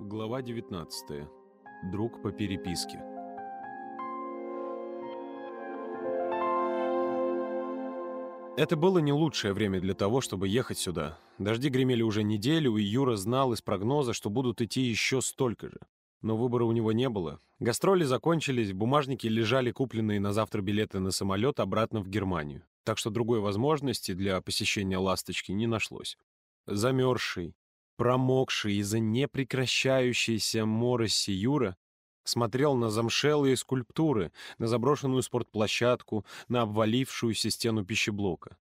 Глава 19. Друг по переписке. Это было не лучшее время для того, чтобы ехать сюда. Дожди гремели уже неделю, и Юра знал из прогноза, что будут идти еще столько же. Но выбора у него не было. Гастроли закончились, в бумажнике лежали купленные на завтра билеты на самолет обратно в Германию. Так что другой возможности для посещения «Ласточки» не нашлось. Замерзший, промокший из-за непрекращающейся мороси Юра смотрел на замшелые скульптуры, на заброшенную спортплощадку, на обвалившуюся стену пищеблока.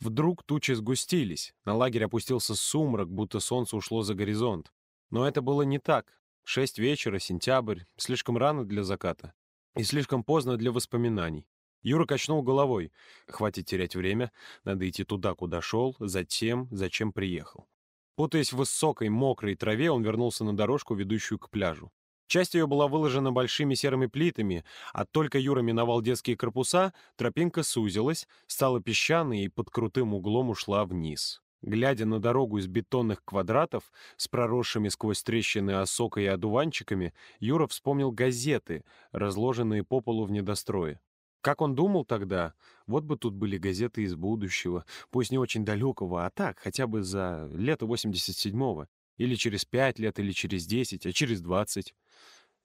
Вдруг тучи сгустились, на лагерь опустился сумрак, будто солнце ушло за горизонт. Но это было не так. Шесть вечера, сентябрь, слишком рано для заката и слишком поздно для воспоминаний. Юра качнул головой. Хватит терять время, надо идти туда, куда шел, за тем, зачем приехал. Путаясь в высокой, мокрой траве, он вернулся на дорожку, ведущую к пляжу. Часть ее была выложена большими серыми плитами, а только Юра миновал детские корпуса, тропинка сузилась, стала песчаной и под крутым углом ушла вниз. Глядя на дорогу из бетонных квадратов с проросшими сквозь трещины осокой и одуванчиками, Юра вспомнил газеты, разложенные по полу в недострое. Как он думал тогда, вот бы тут были газеты из будущего, пусть не очень далекого, а так, хотя бы за лето 87-го, или через пять лет, или через десять, а через двадцать.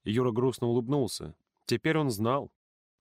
Юра грустно улыбнулся. Теперь он знал.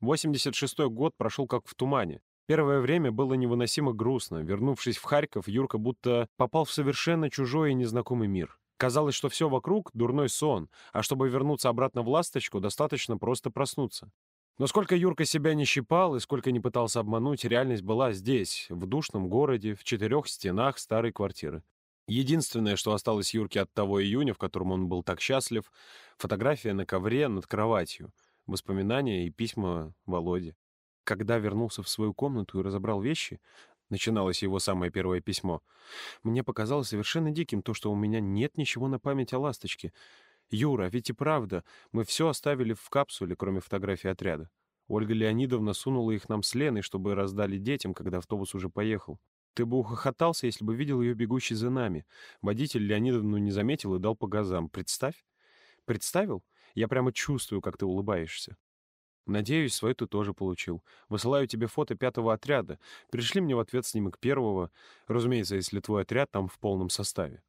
86-й год прошел как в тумане. Первое время было невыносимо грустно. Вернувшись в Харьков, Юрка будто попал в совершенно чужой и незнакомый мир. Казалось, что все вокруг — дурной сон, а чтобы вернуться обратно в «Ласточку», достаточно просто проснуться. Но сколько Юрка себя не щипал и сколько не пытался обмануть, реальность была здесь, в душном городе, в четырех стенах старой квартиры. Единственное, что осталось Юрке от того июня, в котором он был так счастлив, фотография на ковре над кроватью, воспоминания и письма Володе. Когда вернулся в свою комнату и разобрал вещи, начиналось его самое первое письмо, мне показалось совершенно диким то, что у меня нет ничего на память о ласточке — «Юра, ведь и правда, мы все оставили в капсуле, кроме фотографий отряда. Ольга Леонидовна сунула их нам с Леной, чтобы раздали детям, когда автобус уже поехал. Ты бы ухохотался, если бы видел ее бегущей за нами. Водитель Леонидовну не заметил и дал по газам. Представь. Представил? Я прямо чувствую, как ты улыбаешься. Надеюсь, свой ты тоже получил. Высылаю тебе фото пятого отряда. Пришли мне в ответ снимок первого. Разумеется, если твой отряд там в полном составе.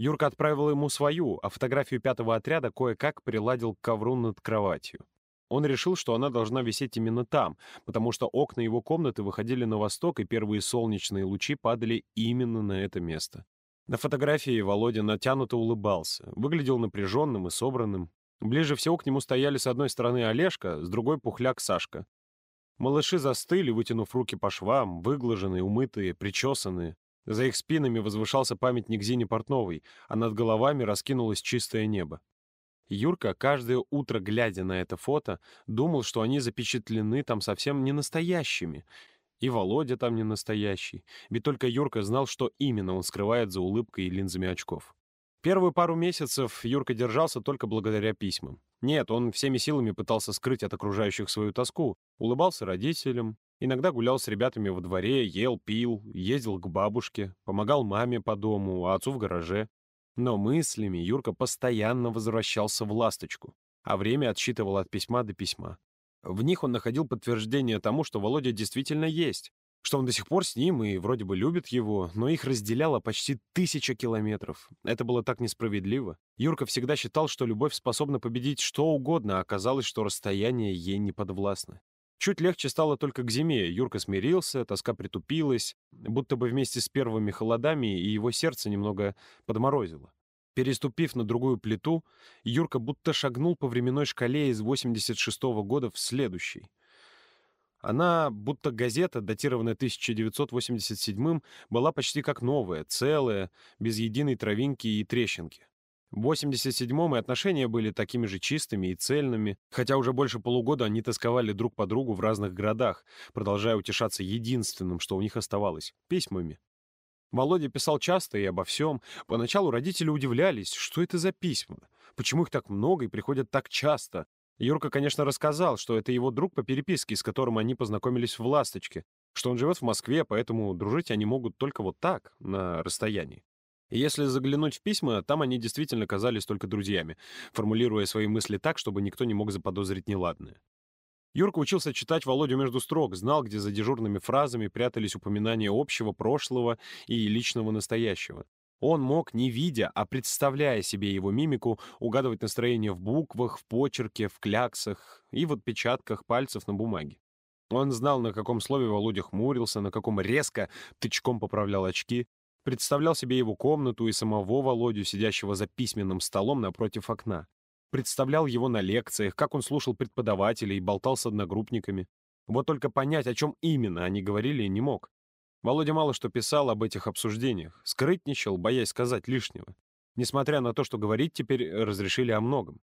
Юрка отправил ему свою, а фотографию пятого отряда кое-как приладил к ковру над кроватью. Он решил, что она должна висеть именно там, потому что окна его комнаты выходили на восток, и первые солнечные лучи падали именно на это место. На фотографии Володя натянуто улыбался, выглядел напряженным и собранным. Ближе всего к нему стояли с одной стороны Олежка, с другой — пухляк Сашка. Малыши застыли, вытянув руки по швам, выглаженные, умытые, причесанные. За их спинами возвышался памятник Зине Портновой, а над головами раскинулось чистое небо. Юрка, каждое утро, глядя на это фото, думал, что они запечатлены там совсем не настоящими. И Володя там не настоящий, ведь только Юрка знал, что именно он скрывает за улыбкой и линзами очков. Первую пару месяцев Юрка держался только благодаря письмам. Нет, он всеми силами пытался скрыть от окружающих свою тоску, улыбался родителям, Иногда гулял с ребятами во дворе, ел, пил, ездил к бабушке, помогал маме по дому, а отцу в гараже. Но мыслями Юрка постоянно возвращался в «Ласточку», а время отсчитывал от письма до письма. В них он находил подтверждение тому, что Володя действительно есть, что он до сих пор с ним и вроде бы любит его, но их разделяло почти тысяча километров. Это было так несправедливо. Юрка всегда считал, что любовь способна победить что угодно, а оказалось, что расстояние ей не подвластно. Чуть легче стало только к зиме. Юрка смирился, тоска притупилась, будто бы вместе с первыми холодами и его сердце немного подморозило. Переступив на другую плиту, Юрка будто шагнул по временной шкале из 86 -го года в следующий. Она, будто газета, датированная 1987 была почти как новая, целая, без единой травинки и трещинки. В 87-м и отношения были такими же чистыми и цельными, хотя уже больше полугода они тосковали друг по другу в разных городах, продолжая утешаться единственным, что у них оставалось — письмами. Володя писал часто и обо всем. Поначалу родители удивлялись, что это за письма, почему их так много и приходят так часто. Юрка, конечно, рассказал, что это его друг по переписке, с которым они познакомились в «Ласточке», что он живет в Москве, поэтому дружить они могут только вот так, на расстоянии. Если заглянуть в письма, там они действительно казались только друзьями, формулируя свои мысли так, чтобы никто не мог заподозрить неладное. Юрка учился читать Володю между строк, знал, где за дежурными фразами прятались упоминания общего, прошлого и личного настоящего. Он мог, не видя, а представляя себе его мимику, угадывать настроение в буквах, в почерке, в кляксах и в отпечатках пальцев на бумаге. Он знал, на каком слове Володя хмурился, на каком резко тычком поправлял очки, представлял себе его комнату и самого Володю, сидящего за письменным столом напротив окна. Представлял его на лекциях, как он слушал преподавателей и болтал с одногруппниками. Вот только понять, о чем именно они говорили, не мог. Володя мало что писал об этих обсуждениях, скрытничал, боясь сказать лишнего. Несмотря на то, что говорить теперь разрешили о многом.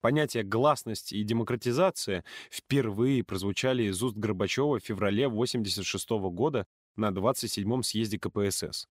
Понятия гласность и демократизация впервые прозвучали из уст Горбачева в феврале 1986 года на 27-м съезде КПСС.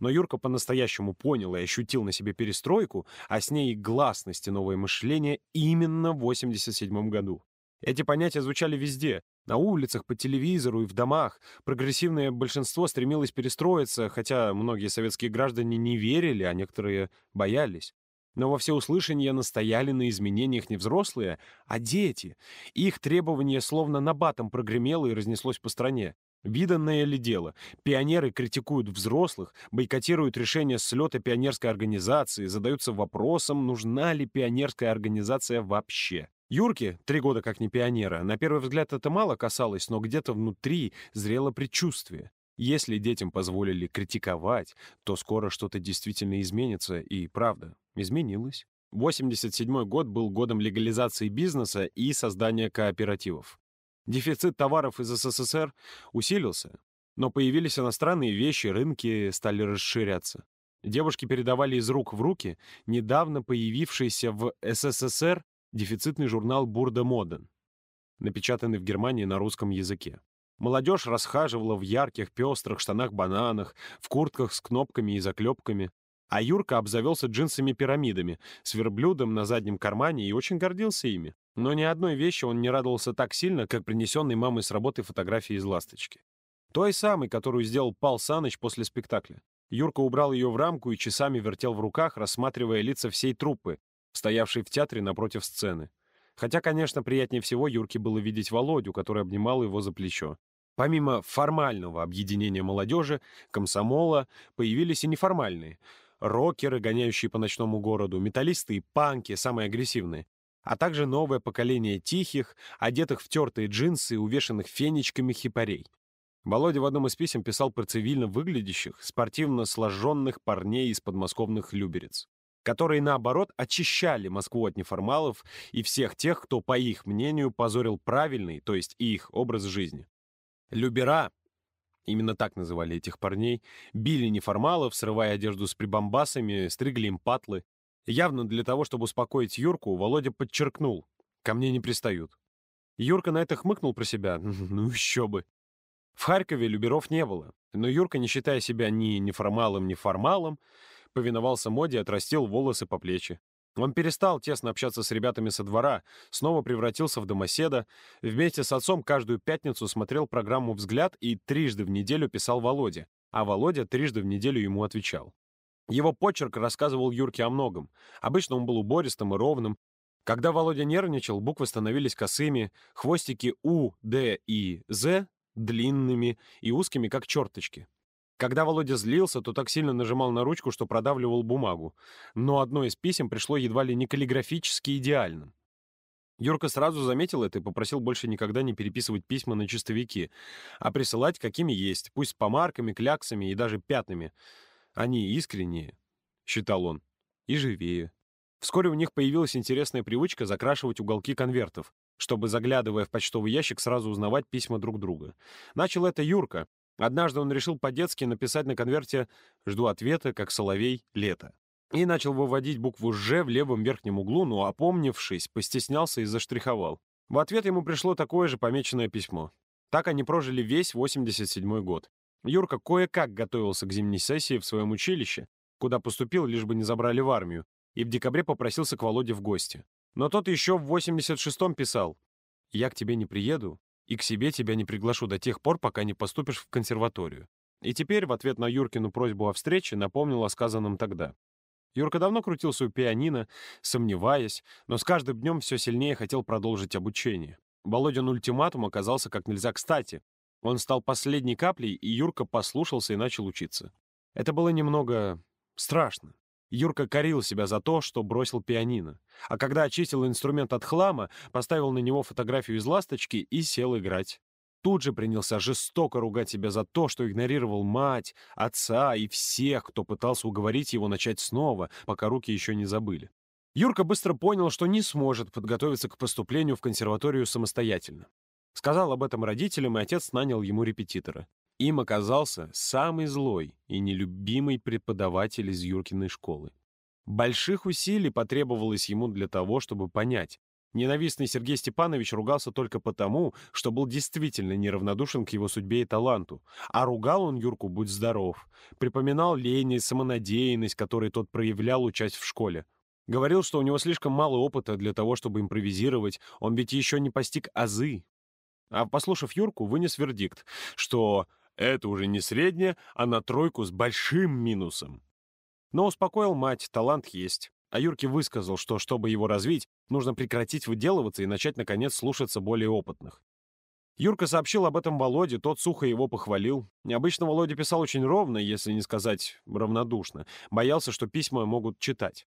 Но Юрка по-настоящему понял и ощутил на себе перестройку, а с ней и гласность и новое мышление именно в 1987 году. Эти понятия звучали везде, на улицах, по телевизору и в домах. Прогрессивное большинство стремилось перестроиться, хотя многие советские граждане не верили, а некоторые боялись. Но во всеуслышание настояли на изменениях не взрослые, а дети. Их требование словно набатом прогремело и разнеслось по стране. Виданное ли дело? Пионеры критикуют взрослых, бойкотируют решения слета пионерской организации, задаются вопросом, нужна ли пионерская организация вообще. Юрке, три года как не пионера, на первый взгляд это мало касалось, но где-то внутри зрело предчувствие. Если детям позволили критиковать, то скоро что-то действительно изменится, и правда, изменилось. 87 год был годом легализации бизнеса и создания кооперативов. Дефицит товаров из СССР усилился, но появились иностранные вещи, рынки стали расширяться. Девушки передавали из рук в руки недавно появившийся в СССР дефицитный журнал «Бурда Моден», напечатанный в Германии на русском языке. Молодежь расхаживала в ярких, пестрых штанах-бананах, в куртках с кнопками и заклепками, а Юрка обзавелся джинсами-пирамидами, с верблюдом на заднем кармане и очень гордился ими. Но ни одной вещи он не радовался так сильно, как принесенной мамой с работы фотографии из «Ласточки». Той самой, которую сделал Пал Саныч после спектакля. Юрка убрал ее в рамку и часами вертел в руках, рассматривая лица всей труппы, стоявшей в театре напротив сцены. Хотя, конечно, приятнее всего Юрке было видеть Володю, который обнимал его за плечо. Помимо формального объединения молодежи, комсомола, появились и неформальные. Рокеры, гоняющие по ночному городу, металлисты и панки, самые агрессивные а также новое поколение тихих, одетых в тертые джинсы и увешанных фенечками хипарей. Володя в одном из писем писал про цивильно выглядящих, спортивно сложенных парней из подмосковных люберец, которые, наоборот, очищали Москву от неформалов и всех тех, кто, по их мнению, позорил правильный, то есть их, образ жизни. Любера, именно так называли этих парней, били неформалов, срывая одежду с прибамбасами, стригли им патлы, Явно для того, чтобы успокоить Юрку, Володя подчеркнул. «Ко мне не пристают». Юрка на это хмыкнул про себя. Ну еще бы. В Харькове люберов не было, но Юрка, не считая себя ни неформалом, ни формалом, повиновался моде и отрастил волосы по плечи. Он перестал тесно общаться с ребятами со двора, снова превратился в домоседа, вместе с отцом каждую пятницу смотрел программу «Взгляд» и трижды в неделю писал Володе, а Володя трижды в неделю ему отвечал. Его почерк рассказывал Юрке о многом. Обычно он был убористым и ровным. Когда Володя нервничал, буквы становились косыми, хвостики У, Д и З длинными и узкими, как черточки. Когда Володя злился, то так сильно нажимал на ручку, что продавливал бумагу. Но одно из писем пришло едва ли не каллиграфически идеальным. Юрка сразу заметил это и попросил больше никогда не переписывать письма на чистовики, а присылать какими есть, пусть с помарками, кляксами и даже пятнами — они искренние, считал он, и живее. Вскоре у них появилась интересная привычка закрашивать уголки конвертов, чтобы, заглядывая в почтовый ящик, сразу узнавать письма друг друга. Начал это Юрка. Однажды он решил по-детски написать на конверте «Жду ответа, как соловей, лето». И начал выводить букву «Ж» в левом верхнем углу, но, опомнившись, постеснялся и заштриховал. В ответ ему пришло такое же помеченное письмо. Так они прожили весь 87 год. Юрка кое-как готовился к зимней сессии в своем училище, куда поступил, лишь бы не забрали в армию, и в декабре попросился к Володе в гости. Но тот еще в 86-м писал «Я к тебе не приеду и к себе тебя не приглашу до тех пор, пока не поступишь в консерваторию. И теперь, в ответ на Юркину просьбу о встрече, напомнил о сказанном тогда. Юрка давно крутился у пианино, сомневаясь, но с каждым днем все сильнее хотел продолжить обучение. Володин ультиматум оказался как нельзя кстати. Он стал последней каплей, и Юрка послушался и начал учиться. Это было немного страшно. Юрка корил себя за то, что бросил пианино. А когда очистил инструмент от хлама, поставил на него фотографию из «Ласточки» и сел играть. Тут же принялся жестоко ругать себя за то, что игнорировал мать, отца и всех, кто пытался уговорить его начать снова, пока руки еще не забыли. Юрка быстро понял, что не сможет подготовиться к поступлению в консерваторию самостоятельно. Сказал об этом родителям, и отец нанял ему репетитора. Им оказался самый злой и нелюбимый преподаватель из Юркиной школы. Больших усилий потребовалось ему для того, чтобы понять. Ненавистный Сергей Степанович ругался только потому, что был действительно неравнодушен к его судьбе и таланту. А ругал он Юрку «Будь здоров». Припоминал лень и самонадеянность, которые тот проявлял, учась в школе. Говорил, что у него слишком мало опыта для того, чтобы импровизировать, он ведь еще не постиг азы. А послушав Юрку, вынес вердикт, что это уже не средняя, а на тройку с большим минусом. Но успокоил мать, талант есть. А Юрке высказал, что, чтобы его развить, нужно прекратить выделываться и начать, наконец, слушаться более опытных. Юрка сообщил об этом Володе, тот сухо его похвалил. Обычно Володя писал очень ровно, если не сказать равнодушно. Боялся, что письма могут читать.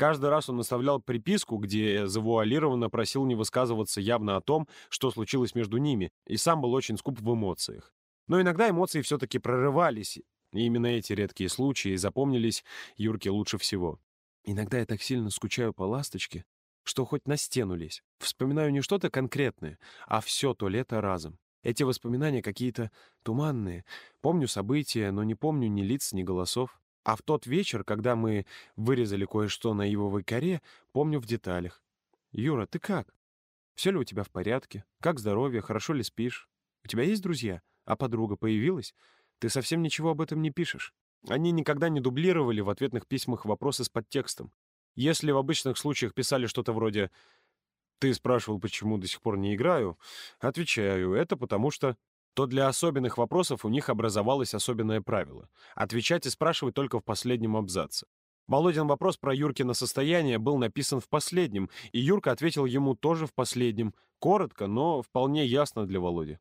Каждый раз он наставлял приписку, где завуалированно просил не высказываться явно о том, что случилось между ними, и сам был очень скуп в эмоциях. Но иногда эмоции все-таки прорывались, и именно эти редкие случаи запомнились Юрке лучше всего. Иногда я так сильно скучаю по ласточке, что хоть на стену лезь. Вспоминаю не что-то конкретное, а все то лето разом. Эти воспоминания какие-то туманные. Помню события, но не помню ни лиц, ни голосов. А в тот вечер, когда мы вырезали кое-что на ивовой коре, помню в деталях. «Юра, ты как? Все ли у тебя в порядке? Как здоровье? Хорошо ли спишь? У тебя есть друзья? А подруга появилась? Ты совсем ничего об этом не пишешь». Они никогда не дублировали в ответных письмах вопросы с подтекстом. Если в обычных случаях писали что-то вроде «Ты спрашивал, почему до сих пор не играю?» Отвечаю, это потому что то для особенных вопросов у них образовалось особенное правило — отвечать и спрашивать только в последнем абзаце. Володин вопрос про Юркино состояние был написан в последнем, и Юрка ответил ему тоже в последнем, коротко, но вполне ясно для Володи.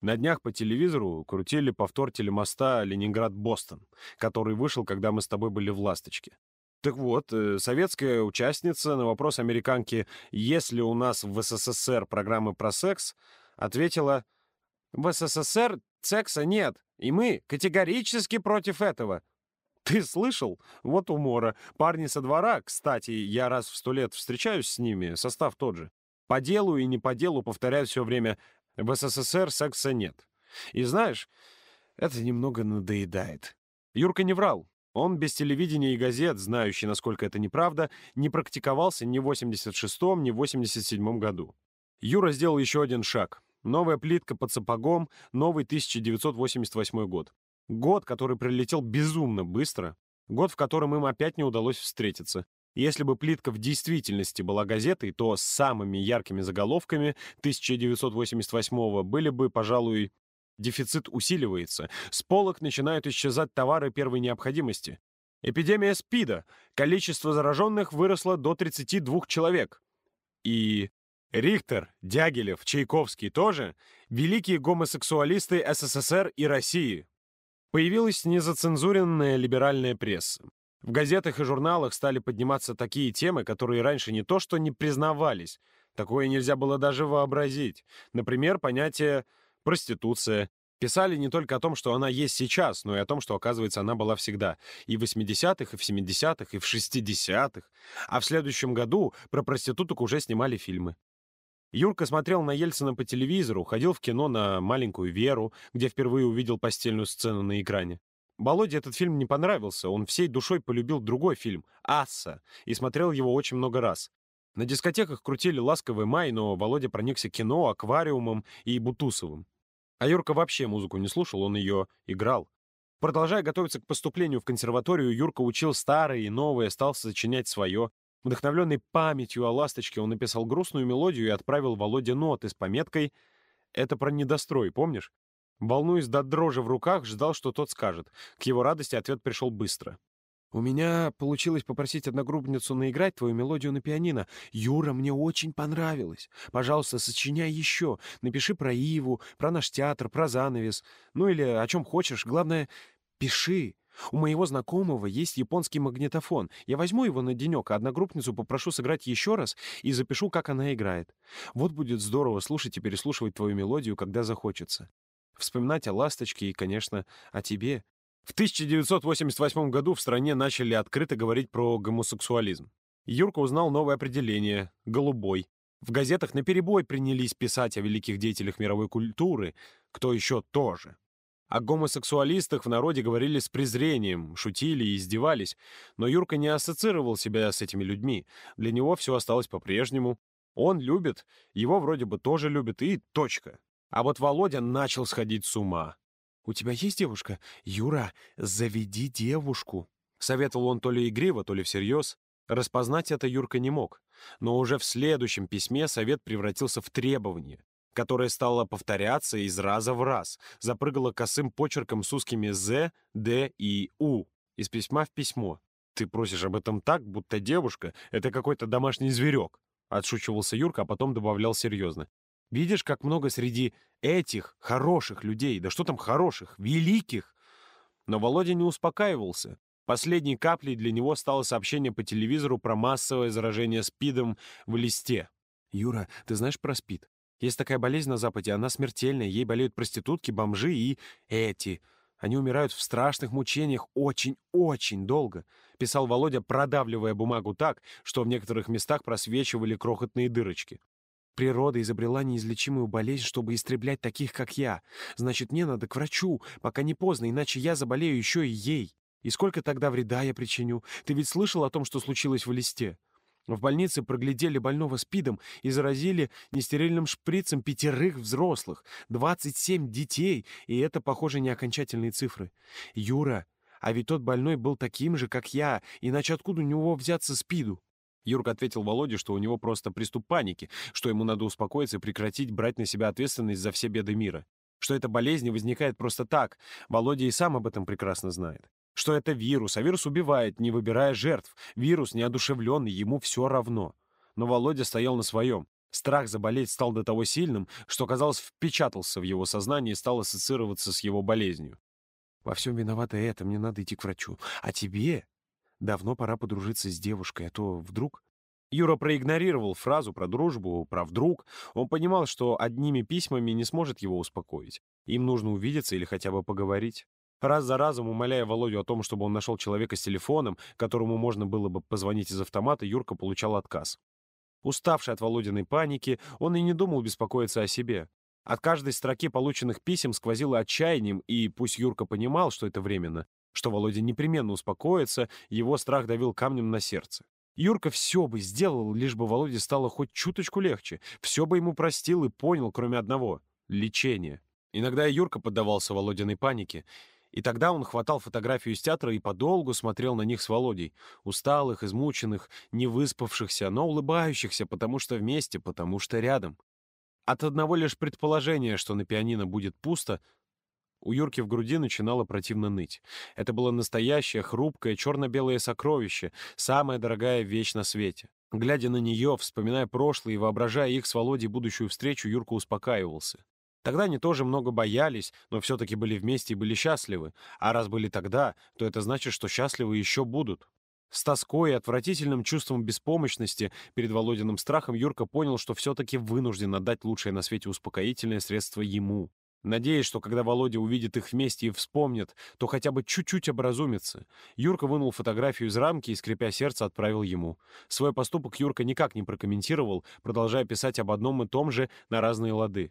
На днях по телевизору крутили повтор телемоста Ленинград-Бостон, который вышел, когда мы с тобой были в «Ласточке». Так вот, э, советская участница на вопрос американки «Есть ли у нас в СССР программы про секс?» ответила «В СССР секса нет, и мы категорически против этого». Ты слышал? Вот умора. Парни со двора, кстати, я раз в сто лет встречаюсь с ними, состав тот же. По делу и не по делу повторяют все время в СССР секса нет. И знаешь, это немного надоедает. Юрка не врал. Он без телевидения и газет, знающий, насколько это неправда, не практиковался ни в 86-м, ни в 87-м году. Юра сделал еще один шаг. Новая плитка под сапогом, новый 1988 год. Год, который прилетел безумно быстро. Год, в котором им опять не удалось встретиться. Если бы плитка в действительности была газетой, то с самыми яркими заголовками 1988 были бы, пожалуй, дефицит усиливается. С полок начинают исчезать товары первой необходимости. Эпидемия СПИДа. Количество зараженных выросло до 32 человек. И Рихтер, Дягилев, Чайковский тоже великие гомосексуалисты СССР и России. Появилась незацензуренная либеральная пресса. В газетах и журналах стали подниматься такие темы, которые раньше не то что не признавались, такое нельзя было даже вообразить. Например, понятие «проституция». Писали не только о том, что она есть сейчас, но и о том, что, оказывается, она была всегда. И в 80-х, и в 70-х, и в 60-х. А в следующем году про проституток уже снимали фильмы. Юрка смотрел на Ельцина по телевизору, ходил в кино на «Маленькую Веру», где впервые увидел постельную сцену на экране. Володе этот фильм не понравился, он всей душой полюбил другой фильм «Асса» и смотрел его очень много раз. На дискотеках крутили «Ласковый май», но Володя проникся кино, аквариумом и Бутусовым. А Юрка вообще музыку не слушал, он ее играл. Продолжая готовиться к поступлению в консерваторию, Юрка учил старое и новое, стал сочинять свое. Вдохновленный памятью о «Ласточке» он написал грустную мелодию и отправил Володе ноты с пометкой «Это про недострой, помнишь?» Волнуясь до дрожи в руках, ждал, что тот скажет. К его радости ответ пришел быстро. «У меня получилось попросить одногруппницу наиграть твою мелодию на пианино. Юра, мне очень понравилось. Пожалуйста, сочиняй еще. Напиши про Иву, про наш театр, про занавес. Ну или о чем хочешь. Главное, пиши. У моего знакомого есть японский магнитофон. Я возьму его на денек, а одногруппницу попрошу сыграть еще раз и запишу, как она играет. Вот будет здорово слушать и переслушивать твою мелодию, когда захочется. Вспоминать о «Ласточке» и, конечно, о тебе. В 1988 году в стране начали открыто говорить про гомосексуализм. Юрка узнал новое определение — «голубой». В газетах наперебой принялись писать о великих деятелях мировой культуры, кто еще тоже. О гомосексуалистах в народе говорили с презрением, шутили и издевались, но Юрка не ассоциировал себя с этими людьми. Для него все осталось по-прежнему. Он любит, его вроде бы тоже любят, и точка. А вот Володя начал сходить с ума. «У тебя есть девушка? Юра, заведи девушку!» Советовал он то ли игриво, то ли всерьез. Распознать это Юрка не мог. Но уже в следующем письме совет превратился в требование, которое стало повторяться из раза в раз, запрыгало косым почерком с узкими «з», «д» и «у» из письма в письмо. «Ты просишь об этом так, будто девушка — это какой-то домашний зверек», — отшучивался Юрка, а потом добавлял серьезно. Видишь, как много среди этих хороших людей, да что там хороших, великих. Но Володя не успокаивался. Последней каплей для него стало сообщение по телевизору про массовое заражение СПИДом в листе. «Юра, ты знаешь про СПИД? Есть такая болезнь на Западе, она смертельная, ей болеют проститутки, бомжи и эти. Они умирают в страшных мучениях очень-очень долго», — писал Володя, продавливая бумагу так, что в некоторых местах просвечивали крохотные дырочки. Природа изобрела неизлечимую болезнь, чтобы истреблять таких, как я. Значит, мне надо к врачу, пока не поздно, иначе я заболею еще и ей. И сколько тогда вреда я причиню? Ты ведь слышал о том, что случилось в листе? В больнице проглядели больного СПИДом и заразили нестерильным шприцем пятерых взрослых, 27 детей, и это, похоже, не окончательные цифры. Юра, а ведь тот больной был таким же, как я, иначе откуда у него взяться СПИДу? Юрка ответил Володе, что у него просто приступ паники, что ему надо успокоиться и прекратить брать на себя ответственность за все беды мира. Что эта болезнь возникает просто так. Володя и сам об этом прекрасно знает. Что это вирус, а вирус убивает, не выбирая жертв. Вирус неодушевленный, ему все равно. Но Володя стоял на своем. Страх заболеть стал до того сильным, что, казалось, впечатался в его сознание и стал ассоциироваться с его болезнью. «Во всем виновата это, мне надо идти к врачу. А тебе Давно пора подружиться с девушкой, а то вдруг... Юра проигнорировал фразу про дружбу, про «вдруг». Он понимал, что одними письмами не сможет его успокоить. Им нужно увидеться или хотя бы поговорить. Раз за разом, умоляя Володю о том, чтобы он нашел человека с телефоном, которому можно было бы позвонить из автомата, Юрка получал отказ. Уставший от Володиной паники, он и не думал беспокоиться о себе. От каждой строки полученных писем сквозило отчаянием, и пусть Юрка понимал, что это временно, что Володя непременно успокоится, его страх давил камнем на сердце. Юрка все бы сделал, лишь бы Володе стало хоть чуточку легче. Все бы ему простил и понял, кроме одного — лечения. Иногда Юрка поддавался Володиной панике, и тогда он хватал фотографию из театра и подолгу смотрел на них с Володей, усталых, измученных, не выспавшихся, но улыбающихся, потому что вместе, потому что рядом. От одного лишь предположения, что на пианино будет пусто, у Юрки в груди начинало противно ныть. Это было настоящее, хрупкое, черно-белое сокровище, самая дорогая вещь на свете. Глядя на нее, вспоминая прошлое и воображая их с Володей будущую встречу, Юрка успокаивался. Тогда они тоже много боялись, но все-таки были вместе и были счастливы. А раз были тогда, то это значит, что счастливы еще будут. С тоской и отвратительным чувством беспомощности перед Володиным страхом Юрка понял, что все-таки вынужден отдать лучшее на свете успокоительное средство ему. Надеясь, что когда Володя увидит их вместе и вспомнит, то хотя бы чуть-чуть образумится, Юрка вынул фотографию из рамки и, скрипя сердце, отправил ему. Свой поступок Юрка никак не прокомментировал, продолжая писать об одном и том же на разные лады.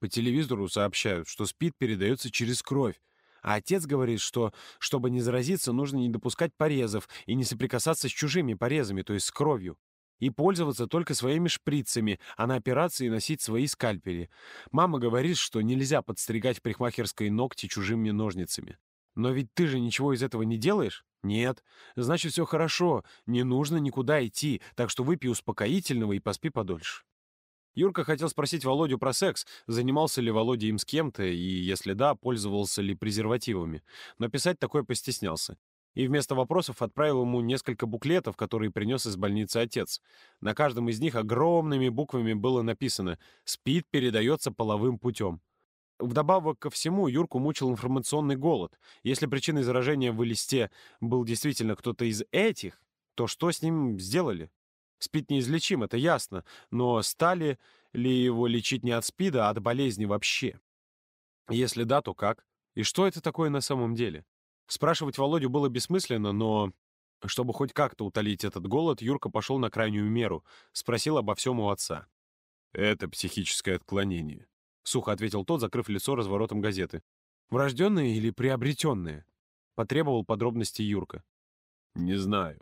По телевизору сообщают, что СПИД передается через кровь, а отец говорит, что, чтобы не заразиться, нужно не допускать порезов и не соприкасаться с чужими порезами, то есть с кровью и пользоваться только своими шприцами, а на операции носить свои скальпели. Мама говорит, что нельзя подстригать в ногти чужими ножницами. Но ведь ты же ничего из этого не делаешь? Нет. Значит, все хорошо. Не нужно никуда идти, так что выпей успокоительного и поспи подольше. Юрка хотел спросить Володю про секс, занимался ли Володя им с кем-то, и, если да, пользовался ли презервативами. Но писать такое постеснялся. И вместо вопросов отправил ему несколько буклетов, которые принес из больницы отец. На каждом из них огромными буквами было написано «СПИД передается половым путем». Вдобавок ко всему, Юрку мучил информационный голод. Если причиной заражения в листе был действительно кто-то из этих, то что с ним сделали? СПИД неизлечим, это ясно, но стали ли его лечить не от СПИДа, а от болезни вообще? Если да, то как? И что это такое на самом деле? Спрашивать Володю было бессмысленно, но чтобы хоть как-то утолить этот голод, Юрка пошел на крайнюю меру, спросил обо всем у отца. «Это психическое отклонение», — сухо ответил тот, закрыв лицо разворотом газеты. «Врожденное или приобретенное?» — потребовал подробности Юрка. «Не знаю.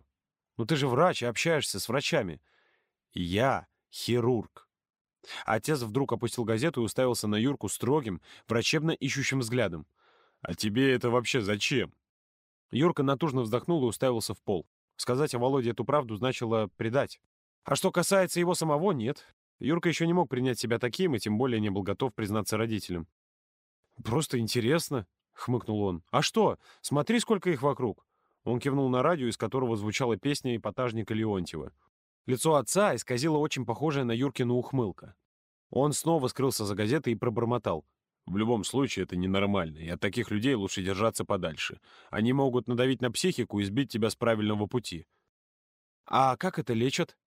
Ну ты же врач и общаешься с врачами. Я хирург. Отец вдруг опустил газету и уставился на Юрку строгим, врачебно ищущим взглядом. «А тебе это вообще зачем?» Юрка натужно вздохнул и уставился в пол. Сказать о Володе эту правду значило предать. А что касается его самого, нет. Юрка еще не мог принять себя таким и тем более не был готов признаться родителям. «Просто интересно», — хмыкнул он. «А что? Смотри, сколько их вокруг. Он кивнул на радио, из которого звучала песня эпатажника Леонтьева. Лицо отца исказило очень похожее на Юркину ухмылка. Он снова скрылся за газетой и пробормотал. В любом случае, это ненормально, и от таких людей лучше держаться подальше. Они могут надавить на психику и сбить тебя с правильного пути. А как это лечат?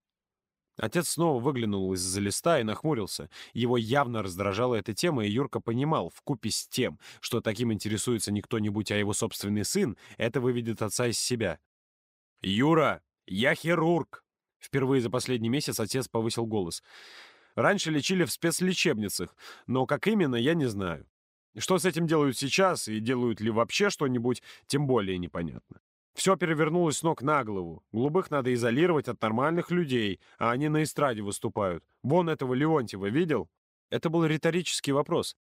Отец снова выглянул из-за листа и нахмурился. Его явно раздражала эта тема, и Юрка понимал, вкупе с тем, что таким интересуется не кто-нибудь, а его собственный сын, это выведет отца из себя. «Юра, я хирург!» Впервые за последний месяц отец повысил голос. «Раньше лечили в спецлечебницах, но как именно, я не знаю. Что с этим делают сейчас и делают ли вообще что-нибудь, тем более непонятно. Все перевернулось с ног на голову. Голубых надо изолировать от нормальных людей, а они на эстраде выступают. Вон этого Леонтьева видел? Это был риторический вопрос.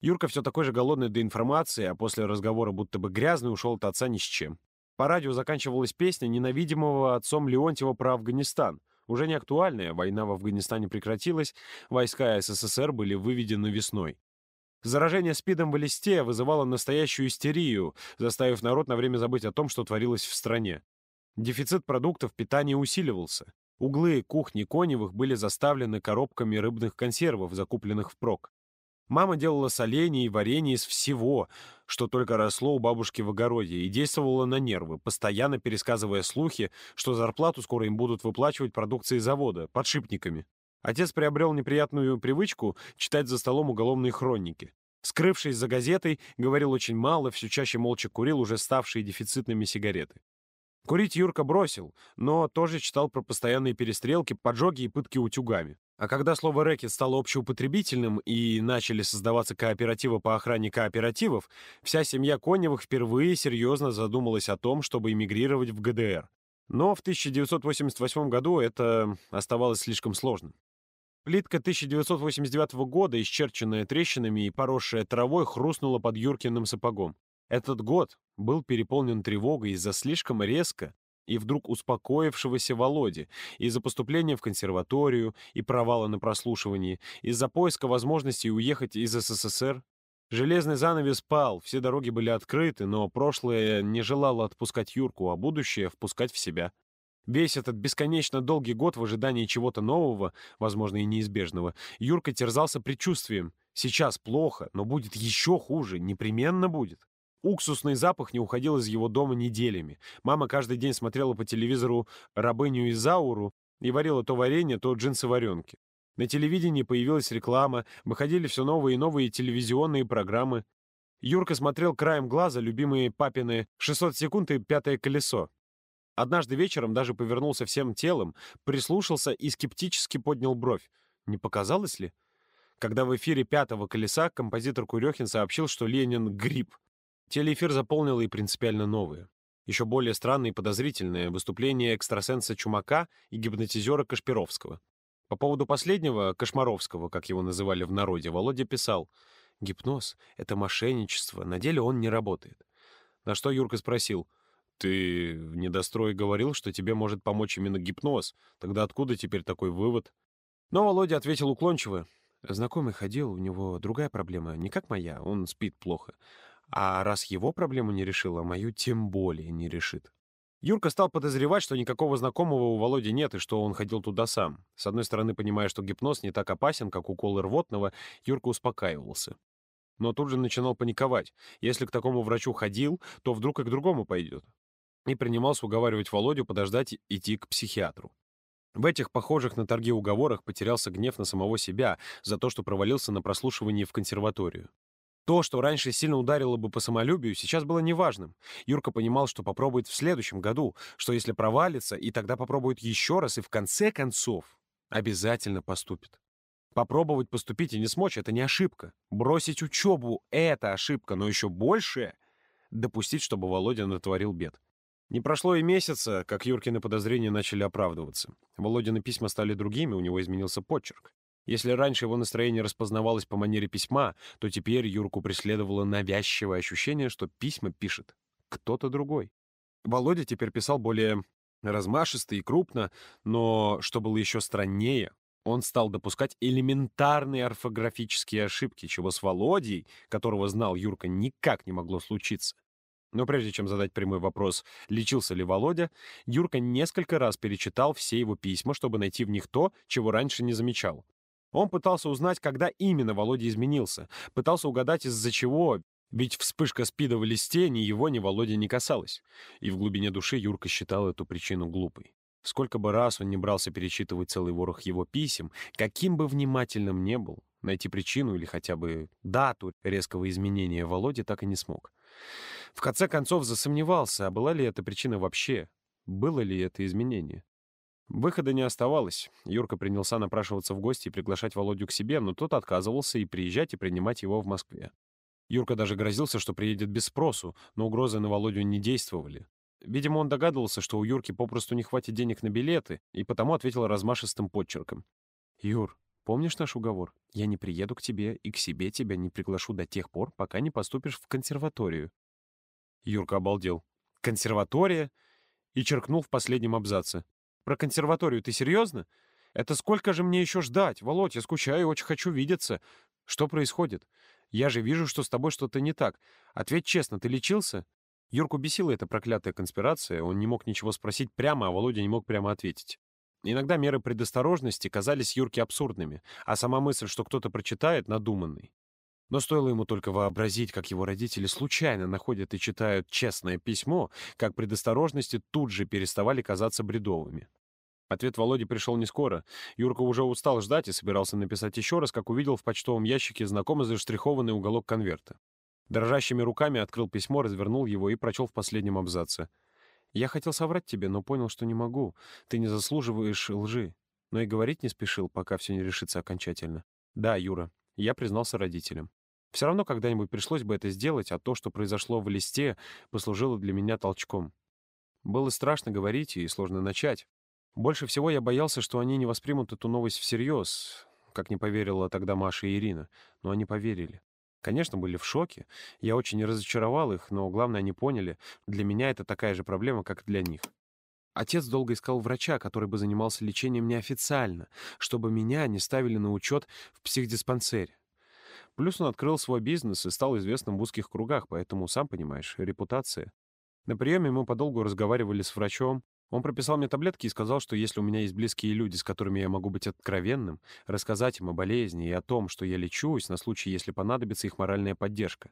Юрка все такой же голодный до информации, а после разговора будто бы грязный ушел от отца ни с чем. По радио заканчивалась песня ненавидимого отцом Леонтьева про Афганистан. Уже не актуальная, война в Афганистане прекратилась, войска СССР были выведены весной. Заражение СПИДом в листе вызывало настоящую истерию, заставив народ на время забыть о том, что творилось в стране. Дефицит продуктов питания усиливался. Углы кухни Коневых были заставлены коробками рыбных консервов, закупленных впрок. Мама делала соленья и варенье из всего, что только росло у бабушки в огороде, и действовала на нервы, постоянно пересказывая слухи, что зарплату скоро им будут выплачивать продукцией завода, подшипниками. Отец приобрел неприятную привычку читать за столом уголовные хроники. Скрывшись за газетой, говорил очень мало, все чаще молча курил уже ставшие дефицитными сигареты. Курить Юрка бросил, но тоже читал про постоянные перестрелки, поджоги и пытки утюгами. А когда слово «рэкет» стало общеупотребительным и начали создаваться кооперативы по охране кооперативов, вся семья Коневых впервые серьезно задумалась о том, чтобы эмигрировать в ГДР. Но в 1988 году это оставалось слишком сложным. Плитка 1989 года, исчерченная трещинами и поросшая травой, хрустнула под Юркиным сапогом. Этот год был переполнен тревогой из-за слишком резко и вдруг успокоившегося Володи, из-за поступления в консерваторию и провала на прослушивании, из-за поиска возможности уехать из СССР. Железный занавес пал, все дороги были открыты, но прошлое не желало отпускать Юрку, а будущее впускать в себя. Весь этот бесконечно долгий год в ожидании чего-то нового, возможно, и неизбежного, Юрка терзался предчувствием. Сейчас плохо, но будет еще хуже, непременно будет. Уксусный запах не уходил из его дома неделями. Мама каждый день смотрела по телевизору «Рабыню Изауру» и варила то варенье, то джинсы-варенки. На телевидении появилась реклама, выходили все новые и новые телевизионные программы. Юрка смотрел краем глаза любимые папины «600 секунд» и «Пятое колесо». Однажды вечером даже повернулся всем телом, прислушался и скептически поднял бровь. Не показалось ли? Когда в эфире «Пятого колеса» композитор Курехин сообщил, что Ленин — гриб. Телеэфир заполнил и принципиально новые. Еще более странное и подозрительное выступление экстрасенса Чумака и гипнотизера Кашпировского. По поводу последнего, Кошмаровского, как его называли в народе, Володя писал, «Гипноз — это мошенничество, на деле он не работает». На что Юрка спросил — ты в недострое говорил, что тебе может помочь именно гипноз. Тогда откуда теперь такой вывод? Но Володя ответил уклончиво. Знакомый ходил, у него другая проблема, не как моя, он спит плохо. А раз его проблему не решил, а мою тем более не решит. Юрка стал подозревать, что никакого знакомого у Володи нет и что он ходил туда сам. С одной стороны, понимая, что гипноз не так опасен, как уколы рвотного, Юрка успокаивался. Но тут же начинал паниковать. Если к такому врачу ходил, то вдруг и к другому пойдет. И принимался уговаривать Володю подождать идти к психиатру. В этих похожих на торги уговорах потерялся гнев на самого себя за то, что провалился на прослушивании в консерваторию. То, что раньше сильно ударило бы по самолюбию, сейчас было неважным. Юрка понимал, что попробует в следующем году, что если провалится, и тогда попробует еще раз, и в конце концов обязательно поступит. Попробовать поступить и не смочь — это не ошибка. Бросить учебу — это ошибка, но еще больше — допустить, чтобы Володя натворил бед. Не прошло и месяца, как Юркины подозрения начали оправдываться. Володины письма стали другими, у него изменился почерк. Если раньше его настроение распознавалось по манере письма, то теперь Юрку преследовало навязчивое ощущение, что письма пишет кто-то другой. Володя теперь писал более размашисто и крупно, но, что было еще страннее, он стал допускать элементарные орфографические ошибки, чего с Володей, которого знал Юрка, никак не могло случиться. Но прежде чем задать прямой вопрос, лечился ли Володя, Юрка несколько раз перечитал все его письма, чтобы найти в них то, чего раньше не замечал. Он пытался узнать, когда именно Володя изменился, пытался угадать, из-за чего, ведь вспышка спида в листе ни его, ни Володя не касалась. И в глубине души Юрка считал эту причину глупой. Сколько бы раз он не брался перечитывать целый ворох его писем, каким бы внимательным не был, найти причину или хотя бы дату резкого изменения Володи так и не смог. В конце концов засомневался, а была ли эта причина вообще, было ли это изменение. Выхода не оставалось. Юрка принялся напрашиваться в гости и приглашать Володю к себе, но тот отказывался и приезжать, и принимать его в Москве. Юрка даже грозился, что приедет без спросу, но угрозы на Володю не действовали. Видимо, он догадывался, что у Юрки попросту не хватит денег на билеты, и потому ответил размашистым подчерком. «Юр, помнишь наш уговор? Я не приеду к тебе и к себе тебя не приглашу до тех пор, пока не поступишь в консерваторию». Юрка обалдел. «Консерватория?» и черкнул в последнем абзаце. Про консерваторию ты серьезно? Это сколько же мне еще ждать? Володь, я скучаю и очень хочу видеться. Что происходит? Я же вижу, что с тобой что-то не так. Ответь честно, ты лечился?» Юрку бесила эта проклятая конспирация. Он не мог ничего спросить прямо, а Володя не мог прямо ответить. Иногда меры предосторожности казались Юрке абсурдными, а сама мысль, что кто-то прочитает, надуманной. Но стоило ему только вообразить, как его родители случайно находят и читают честное письмо, как предосторожности тут же переставали казаться бредовыми. Ответ Володи пришел не скоро. Юрка уже устал ждать и собирался написать еще раз, как увидел в почтовом ящике знакомый заштрихованный уголок конверта. Дрожащими руками открыл письмо, развернул его и прочел в последнем абзаце. «Я хотел соврать тебе, но понял, что не могу. Ты не заслуживаешь лжи. Но и говорить не спешил, пока все не решится окончательно. Да, Юра, я признался родителям. Все равно когда-нибудь пришлось бы это сделать, а то, что произошло в листе, послужило для меня толчком. Было страшно говорить и сложно начать. Больше всего я боялся, что они не воспримут эту новость всерьез, как не поверила тогда Маша и Ирина, но они поверили. Конечно, были в шоке. Я очень разочаровал их, но главное, они поняли, для меня это такая же проблема, как и для них. Отец долго искал врача, который бы занимался лечением неофициально, чтобы меня не ставили на учет в психдиспансере. Плюс он открыл свой бизнес и стал известным в узких кругах, поэтому, сам понимаешь, репутация. На приеме мы подолгу разговаривали с врачом. Он прописал мне таблетки и сказал, что если у меня есть близкие люди, с которыми я могу быть откровенным, рассказать им о болезни и о том, что я лечусь, на случай, если понадобится их моральная поддержка.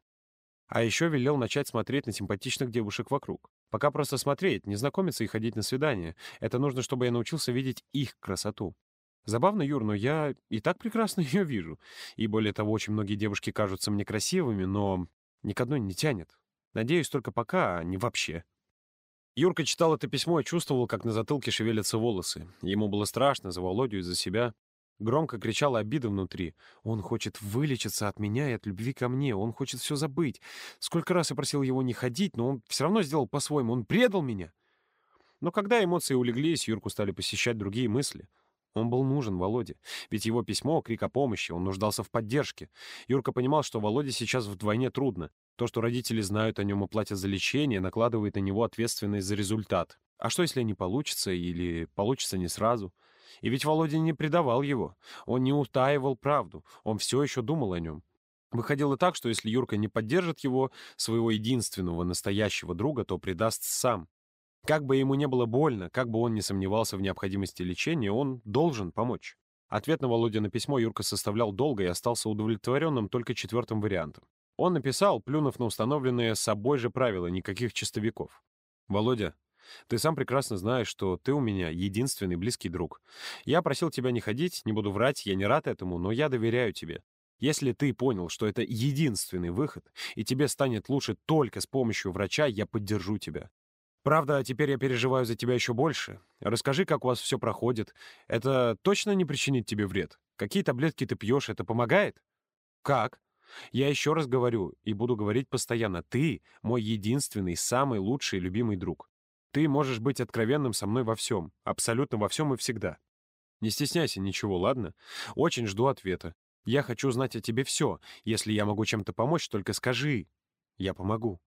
А еще велел начать смотреть на симпатичных девушек вокруг. Пока просто смотреть, не знакомиться и ходить на свидания. Это нужно, чтобы я научился видеть их красоту. Забавно, Юр, но я и так прекрасно ее вижу. И более того, очень многие девушки кажутся мне красивыми, но ни к одной не тянет. Надеюсь, только пока, а не вообще. Юрка читал это письмо и чувствовал, как на затылке шевелятся волосы. Ему было страшно за Володю и за себя. Громко кричала обида внутри. Он хочет вылечиться от меня и от любви ко мне. Он хочет все забыть. Сколько раз я просил его не ходить, но он все равно сделал по-своему. Он предал меня. Но когда эмоции улеглись, Юрку стали посещать другие мысли. Он был нужен Володе. Ведь его письмо — крик о помощи, он нуждался в поддержке. Юрка понимал, что Володе сейчас вдвойне трудно. То, что родители знают о нем и платят за лечение, накладывает на него ответственность за результат. А что, если не получится или получится не сразу? И ведь Володя не предавал его. Он не утаивал правду. Он все еще думал о нем. Выходило так, что если Юрка не поддержит его, своего единственного настоящего друга, то предаст сам. Как бы ему не было больно, как бы он не сомневался в необходимости лечения, он должен помочь. Ответ на Володя на письмо Юрка составлял долго и остался удовлетворенным только четвертым вариантом. Он написал, плюнув на установленные собой же правила, никаких чистовиков. «Володя, ты сам прекрасно знаешь, что ты у меня единственный близкий друг. Я просил тебя не ходить, не буду врать, я не рад этому, но я доверяю тебе. Если ты понял, что это единственный выход, и тебе станет лучше только с помощью врача, я поддержу тебя. Правда, теперь я переживаю за тебя еще больше. Расскажи, как у вас все проходит. Это точно не причинит тебе вред? Какие таблетки ты пьешь? Это помогает? Как? Я еще раз говорю и буду говорить постоянно. Ты мой единственный, самый лучший и любимый друг. Ты можешь быть откровенным со мной во всем. Абсолютно во всем и всегда. Не стесняйся ничего, ладно? Очень жду ответа. Я хочу знать о тебе все. Если я могу чем-то помочь, только скажи. Я помогу.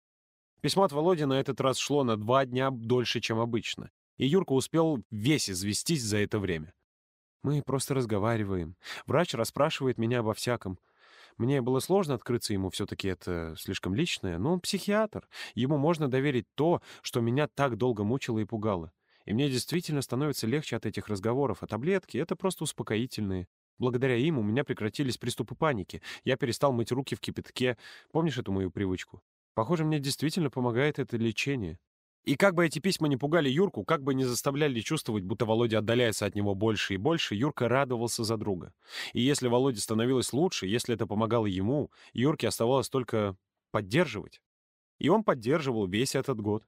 Письмо от Володи на этот раз шло на два дня дольше, чем обычно, и Юрка успел весь известись за это время. «Мы просто разговариваем. Врач расспрашивает меня обо всяком. Мне было сложно открыться ему, все-таки это слишком личное, но он психиатр. Ему можно доверить то, что меня так долго мучило и пугало. И мне действительно становится легче от этих разговоров, а таблетки — это просто успокоительные. Благодаря им у меня прекратились приступы паники. Я перестал мыть руки в кипятке. Помнишь эту мою привычку? Похоже, мне действительно помогает это лечение. И как бы эти письма не пугали Юрку, как бы не заставляли чувствовать, будто Володя отдаляется от него больше и больше, Юрка радовался за друга. И если Володе становилось лучше, если это помогало ему, Юрке оставалось только поддерживать. И он поддерживал весь этот год.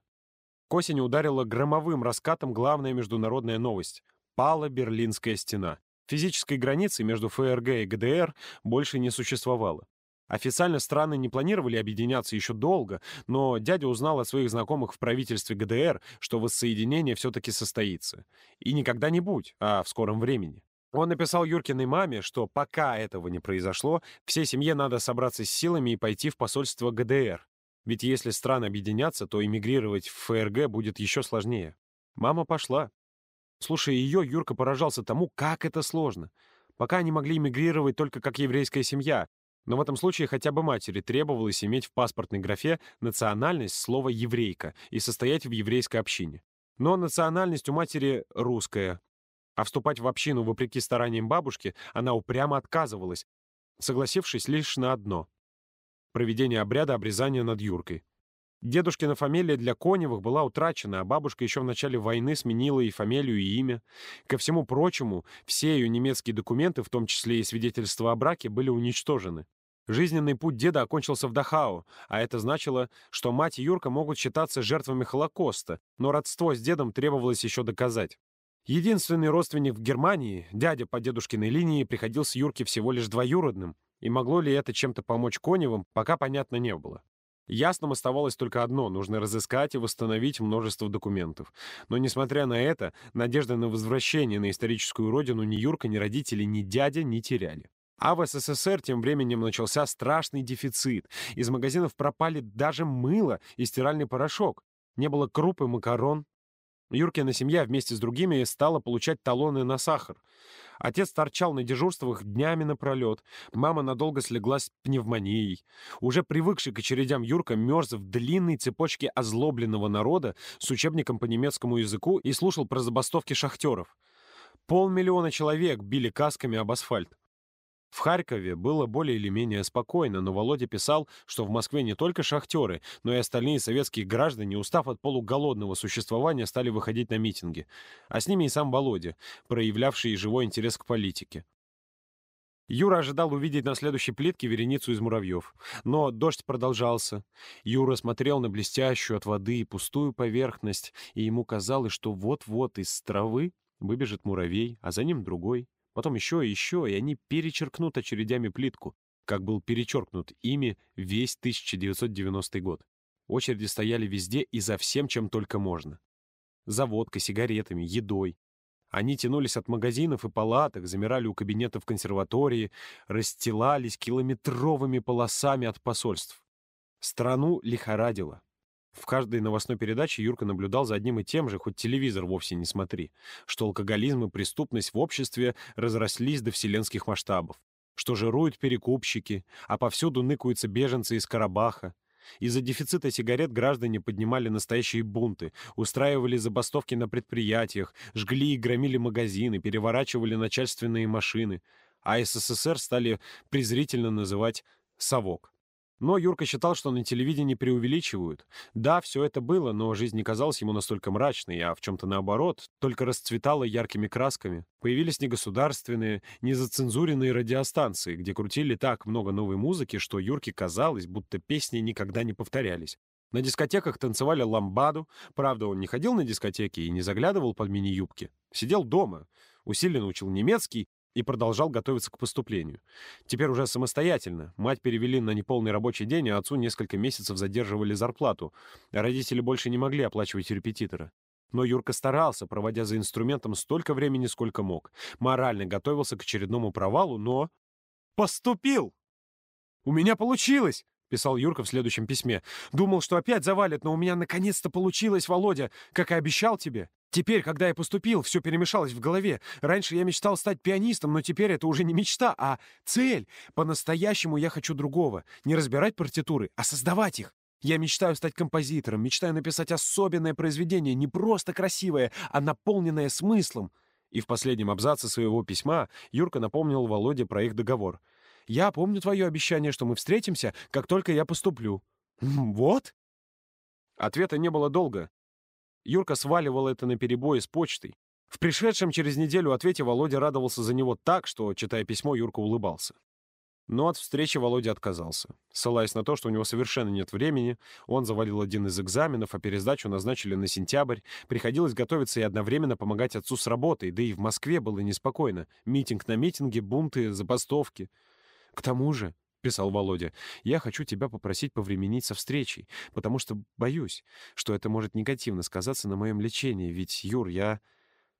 К осени ударила громовым раскатом главная международная новость. Пала Берлинская стена. Физической границы между ФРГ и ГДР больше не существовало. Официально страны не планировали объединяться еще долго, но дядя узнал от своих знакомых в правительстве ГДР, что воссоединение все-таки состоится. И не когда-нибудь, а в скором времени. Он написал Юркиной маме, что пока этого не произошло, всей семье надо собраться с силами и пойти в посольство ГДР. Ведь если страны объединятся, то эмигрировать в ФРГ будет еще сложнее. Мама пошла. Слушая ее, Юрка поражался тому, как это сложно. Пока они могли эмигрировать только как еврейская семья, но в этом случае хотя бы матери требовалось иметь в паспортной графе национальность слова «еврейка» и состоять в еврейской общине. Но национальность у матери русская. А вступать в общину, вопреки стараниям бабушки, она упрямо отказывалась, согласившись лишь на одно — проведение обряда обрезания над Юркой. Дедушкина фамилия для Коневых была утрачена, а бабушка еще в начале войны сменила и фамилию, и имя. Ко всему прочему, все ее немецкие документы, в том числе и свидетельства о браке, были уничтожены. Жизненный путь деда окончился в Дахау, а это значило, что мать и Юрка могут считаться жертвами Холокоста, но родство с дедом требовалось еще доказать. Единственный родственник в Германии, дядя по дедушкиной линии, приходился Юрке всего лишь двоюродным, и могло ли это чем-то помочь Коневым, пока понятно не было. Ясным оставалось только одно — нужно разыскать и восстановить множество документов. Но, несмотря на это, надежды на возвращение на историческую родину ни Юрка, ни родители, ни дядя не теряли. А в СССР тем временем начался страшный дефицит. Из магазинов пропали даже мыло и стиральный порошок. Не было круп и макарон. Юркина семья вместе с другими стала получать талоны на сахар. Отец торчал на дежурствах днями напролет. Мама надолго слегла с пневмонией. Уже привыкший к очередям Юрка мерз в длинной цепочке озлобленного народа с учебником по немецкому языку и слушал про забастовки шахтеров. Полмиллиона человек били касками об асфальт. В Харькове было более или менее спокойно, но Володя писал, что в Москве не только шахтеры, но и остальные советские граждане, устав от полуголодного существования, стали выходить на митинги. А с ними и сам Володя, проявлявший живой интерес к политике. Юра ожидал увидеть на следующей плитке вереницу из муравьев. Но дождь продолжался. Юра смотрел на блестящую от воды и пустую поверхность, и ему казалось, что вот-вот из травы выбежит муравей, а за ним другой, потом еще и еще, и они перечеркнут очередями плитку, как был перечеркнут ими весь 1990 год. Очереди стояли везде и за всем, чем только можно. За водкой, сигаретами, едой. Они тянулись от магазинов и палаток, замирали у кабинетов консерватории, расстилались километровыми полосами от посольств. Страну лихорадило. В каждой новостной передаче Юрка наблюдал за одним и тем же, хоть телевизор вовсе не смотри, что алкоголизм и преступность в обществе разрослись до вселенских масштабов, что жируют перекупщики, а повсюду ныкаются беженцы из Карабаха. Из-за дефицита сигарет граждане поднимали настоящие бунты, устраивали забастовки на предприятиях, жгли и громили магазины, переворачивали начальственные машины, а СССР стали презрительно называть «совок». Но Юрка считал, что на телевидении преувеличивают. Да, все это было, но жизнь не казалась ему настолько мрачной, а в чем-то наоборот, только расцветала яркими красками. Появились негосударственные, незацензуренные радиостанции, где крутили так много новой музыки, что Юрке казалось, будто песни никогда не повторялись. На дискотеках танцевали ламбаду. Правда, он не ходил на дискотеки и не заглядывал под мини-юбки. Сидел дома, усиленно учил немецкий и продолжал готовиться к поступлению. Теперь уже самостоятельно. Мать перевели на неполный рабочий день, а отцу несколько месяцев задерживали зарплату. Родители больше не могли оплачивать репетитора. Но Юрка старался, проводя за инструментом столько времени, сколько мог. Морально готовился к очередному провалу, но... Поступил! «У меня получилось!» — писал Юрка в следующем письме. «Думал, что опять завалит, но у меня наконец-то получилось, Володя, как и обещал тебе. Теперь, когда я поступил, все перемешалось в голове. Раньше я мечтал стать пианистом, но теперь это уже не мечта, а цель. По-настоящему я хочу другого. Не разбирать партитуры, а создавать их. Я мечтаю стать композитором, мечтаю написать особенное произведение, не просто красивое, а наполненное смыслом». И в последнем абзаце своего письма Юрка напомнил Володе про их договор. «Я помню твое обещание, что мы встретимся, как только я поступлю». «Вот?» Ответа не было долго. Юрка сваливал это на перебои с почтой. В пришедшем через неделю ответе Володя радовался за него так, что, читая письмо, Юрка улыбался. Но от встречи Володя отказался. Ссылаясь на то, что у него совершенно нет времени, он завалил один из экзаменов, а пересдачу назначили на сентябрь, приходилось готовиться и одновременно помогать отцу с работой, да и в Москве было неспокойно. Митинг на митинге, бунты, забастовки. К тому же, писал Володя, «я хочу тебя попросить повременить со встречей, потому что боюсь, что это может негативно сказаться на моем лечении, ведь, Юр, я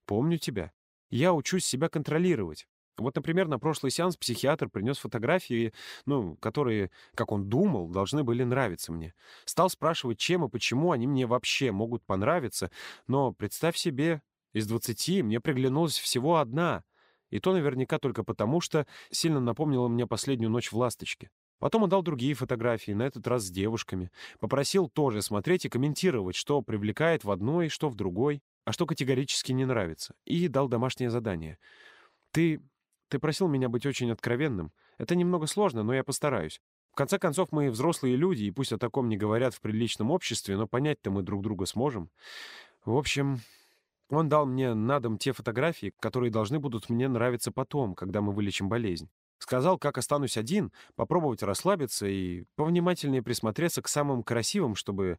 помню тебя. Я учусь себя контролировать. Вот, например, на прошлый сеанс психиатр принес фотографии, ну, которые, как он думал, должны были нравиться мне. Стал спрашивать, чем и почему они мне вообще могут понравиться, но представь себе, из двадцати мне приглянулась всего одна — и то наверняка только потому, что сильно напомнило мне последнюю ночь в «Ласточке». Потом он дал другие фотографии, на этот раз с девушками. Попросил тоже смотреть и комментировать, что привлекает в одной, что в другой, а что категорически не нравится. И дал домашнее задание. «Ты... ты просил меня быть очень откровенным. Это немного сложно, но я постараюсь. В конце концов, мы взрослые люди, и пусть о таком не говорят в приличном обществе, но понять-то мы друг друга сможем. В общем, он дал мне на дом те фотографии, которые должны будут мне нравиться потом, когда мы вылечим болезнь. Сказал, как останусь один, попробовать расслабиться и повнимательнее присмотреться к самым красивым, чтобы...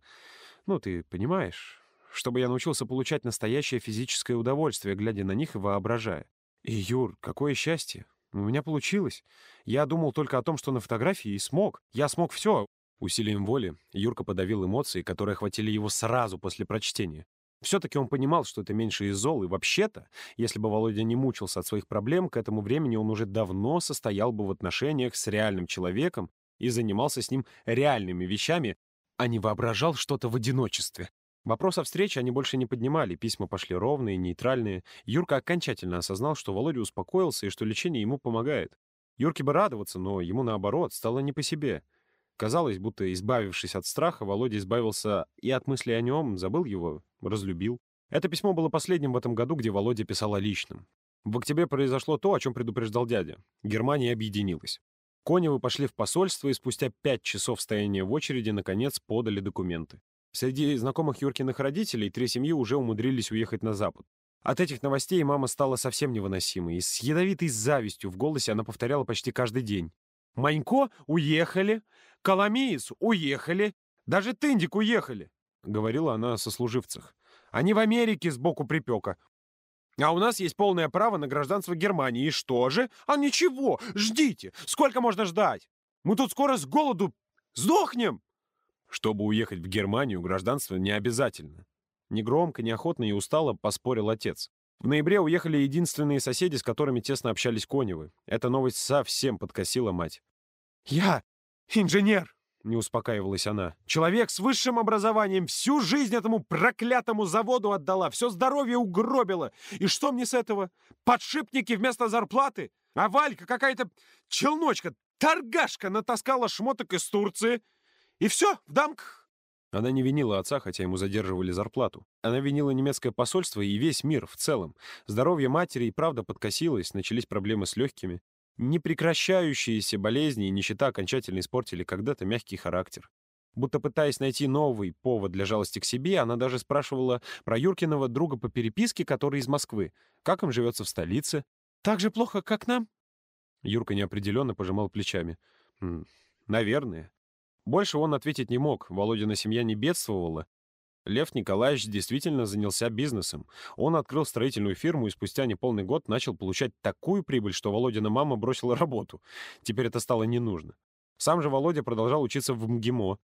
Ну, ты понимаешь, чтобы я научился получать настоящее физическое удовольствие, глядя на них и воображая. И, Юр, какое счастье! У меня получилось. Я думал только о том, что на фотографии, и смог. Я смог все. Усилием воли Юрка подавил эмоции, которые охватили его сразу после прочтения. Все-таки он понимал, что это меньше из зол, и вообще-то, если бы Володя не мучился от своих проблем, к этому времени он уже давно состоял бы в отношениях с реальным человеком и занимался с ним реальными вещами, а не воображал что-то в одиночестве. Вопрос о встрече они больше не поднимали, письма пошли ровные, нейтральные. Юрка окончательно осознал, что Володя успокоился и что лечение ему помогает. Юрке бы радоваться, но ему, наоборот, стало не по себе — Казалось, будто избавившись от страха, Володя избавился и от мысли о нем, забыл его, разлюбил. Это письмо было последним в этом году, где Володя писал о личном. В октябре произошло то, о чем предупреждал дядя. Германия объединилась. Коневы пошли в посольство и спустя пять часов стояния в очереди, наконец, подали документы. Среди знакомых Юркиных родителей три семьи уже умудрились уехать на Запад. От этих новостей мама стала совсем невыносимой, и с ядовитой завистью в голосе она повторяла почти каждый день. «Манько уехали, Коломиец уехали, даже Тындик уехали», — говорила она о сослуживцах. «Они в Америке сбоку припека. А у нас есть полное право на гражданство Германии. И что же? А ничего, ждите. Сколько можно ждать? Мы тут скоро с голоду сдохнем!» Чтобы уехать в Германию, гражданство не обязательно. Негромко, неохотно и устало поспорил отец. В ноябре уехали единственные соседи, с которыми тесно общались Коневы. Эта новость совсем подкосила мать. «Я Инженер!» — не успокаивалась она. «Человек с высшим образованием всю жизнь этому проклятому заводу отдала, все здоровье угробила. И что мне с этого? Подшипники вместо зарплаты? А Валька какая-то челночка, торгашка натаскала шмоток из Турции. И все, в дамках». Она не винила отца, хотя ему задерживали зарплату. Она винила немецкое посольство и весь мир в целом. Здоровье матери и правда подкосилось, начались проблемы с легкими. Непрекращающиеся болезни и нищета окончательно испортили когда-то мягкий характер. Будто пытаясь найти новый повод для жалости к себе, она даже спрашивала про Юркиного друга по переписке, который из Москвы. Как им живется в столице? Так же плохо, как нам? Юрка неопределенно пожимал плечами. «Наверное». Больше он ответить не мог. Володина семья не бедствовала, Лев Николаевич действительно занялся бизнесом. Он открыл строительную фирму и спустя неполный год начал получать такую прибыль, что Володина мама бросила работу. Теперь это стало не нужно. Сам же Володя продолжал учиться в МГИМО.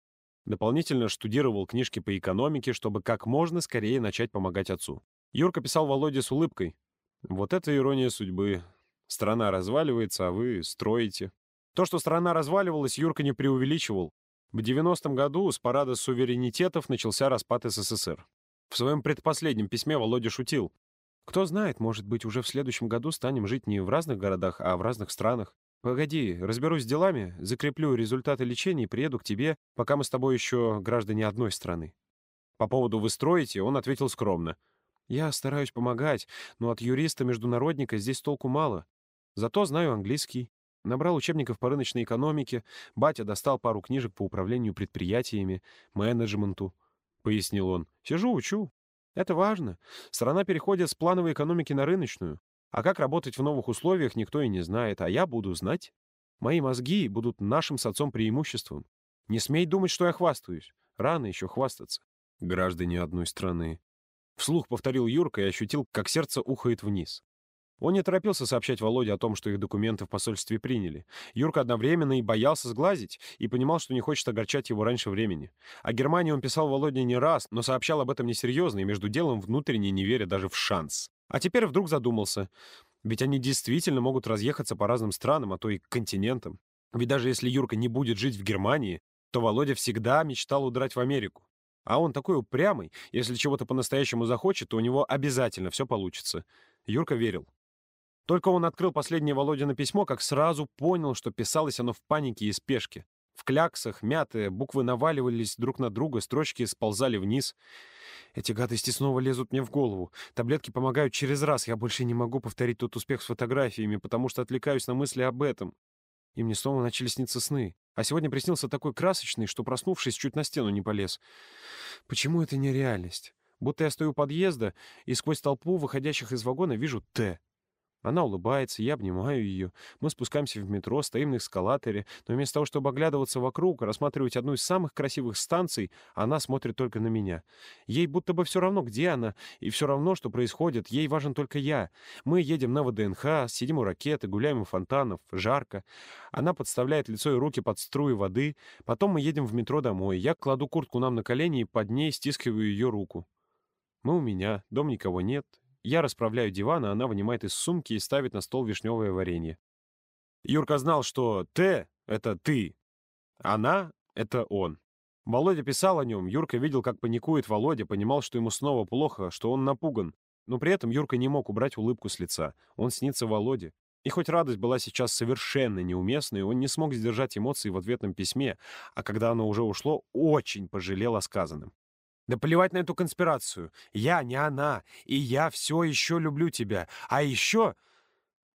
Дополнительно штудировал книжки по экономике, чтобы как можно скорее начать помогать отцу. Юрка писал Володе с улыбкой. «Вот это ирония судьбы. Страна разваливается, а вы строите». То, что страна разваливалась, Юрка не преувеличивал. В 90-м году с парада суверенитетов начался распад СССР. В своем предпоследнем письме Володя шутил. «Кто знает, может быть, уже в следующем году станем жить не в разных городах, а в разных странах. Погоди, разберусь с делами, закреплю результаты лечения и приеду к тебе, пока мы с тобой еще граждане одной страны». По поводу «вы строите» он ответил скромно. «Я стараюсь помогать, но от юриста-международника здесь толку мало. Зато знаю английский. Набрал учебников по рыночной экономике, батя достал пару книжек по управлению предприятиями, менеджменту, — пояснил он. Сижу, учу. Это важно. Страна переходит с плановой экономики на рыночную. А как работать в новых условиях, никто и не знает, а я буду знать. Мои мозги будут нашим с отцом преимуществом. Не смей думать, что я хвастаюсь. Рано еще хвастаться. Граждане одной страны. Вслух повторил Юрка и ощутил, как сердце ухает вниз. Он не торопился сообщать Володе о том, что их документы в посольстве приняли. Юрка одновременно и боялся сглазить, и понимал, что не хочет огорчать его раньше времени. О Германии он писал Володе не раз, но сообщал об этом несерьезно и между делом внутренне не веря даже в шанс. А теперь вдруг задумался. Ведь они действительно могут разъехаться по разным странам, а то и континентам. Ведь даже если Юрка не будет жить в Германии, то Володя всегда мечтал удрать в Америку. А он такой упрямый, если чего-то по-настоящему захочет, то у него обязательно все получится. Юрка верил. Только он открыл последнее Володино письмо, как сразу понял, что писалось оно в панике и спешке. В кляксах, мятые, буквы наваливались друг на друга, строчки сползали вниз. Эти гадости снова лезут мне в голову. Таблетки помогают через раз. Я больше не могу повторить тот успех с фотографиями, потому что отвлекаюсь на мысли об этом. И мне снова начали сниться сны. А сегодня приснился такой красочный, что, проснувшись, чуть на стену не полез. Почему это не реальность? Будто я стою у подъезда, и сквозь толпу выходящих из вагона вижу «Т». Она улыбается, я обнимаю ее. Мы спускаемся в метро, стоим на эскалаторе, но вместо того, чтобы оглядываться вокруг, рассматривать одну из самых красивых станций, она смотрит только на меня. Ей будто бы все равно, где она, и все равно, что происходит, ей важен только я. Мы едем на ВДНХ, сидим у ракеты, гуляем у фонтанов, жарко. Она подставляет лицо и руки под струи воды. Потом мы едем в метро домой. Я кладу куртку нам на колени и под ней стискиваю ее руку. Мы у меня, дом никого нет, я расправляю диван, а она вынимает из сумки и ставит на стол вишневое варенье. Юрка знал, что «Т» — это «ты», «она» — это «он». Володя писал о нем, Юрка видел, как паникует Володя, понимал, что ему снова плохо, что он напуган. Но при этом Юрка не мог убрать улыбку с лица. Он снится Володе. И хоть радость была сейчас совершенно неуместной, он не смог сдержать эмоции в ответном письме, а когда оно уже ушло, очень пожалел о сказанном. Да плевать на эту конспирацию. Я не она, и я все еще люблю тебя. А еще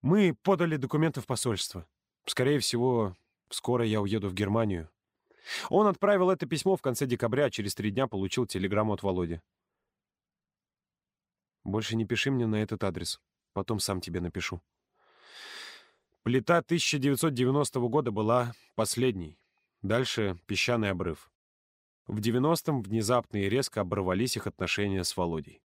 мы подали документы в посольство. Скорее всего, скоро я уеду в Германию. Он отправил это письмо в конце декабря, а через три дня получил телеграмму от Володи. Больше не пиши мне на этот адрес. Потом сам тебе напишу. Плита 1990 года была последней. Дальше песчаный обрыв. В 90-м внезапно и резко оборвались их отношения с Володей.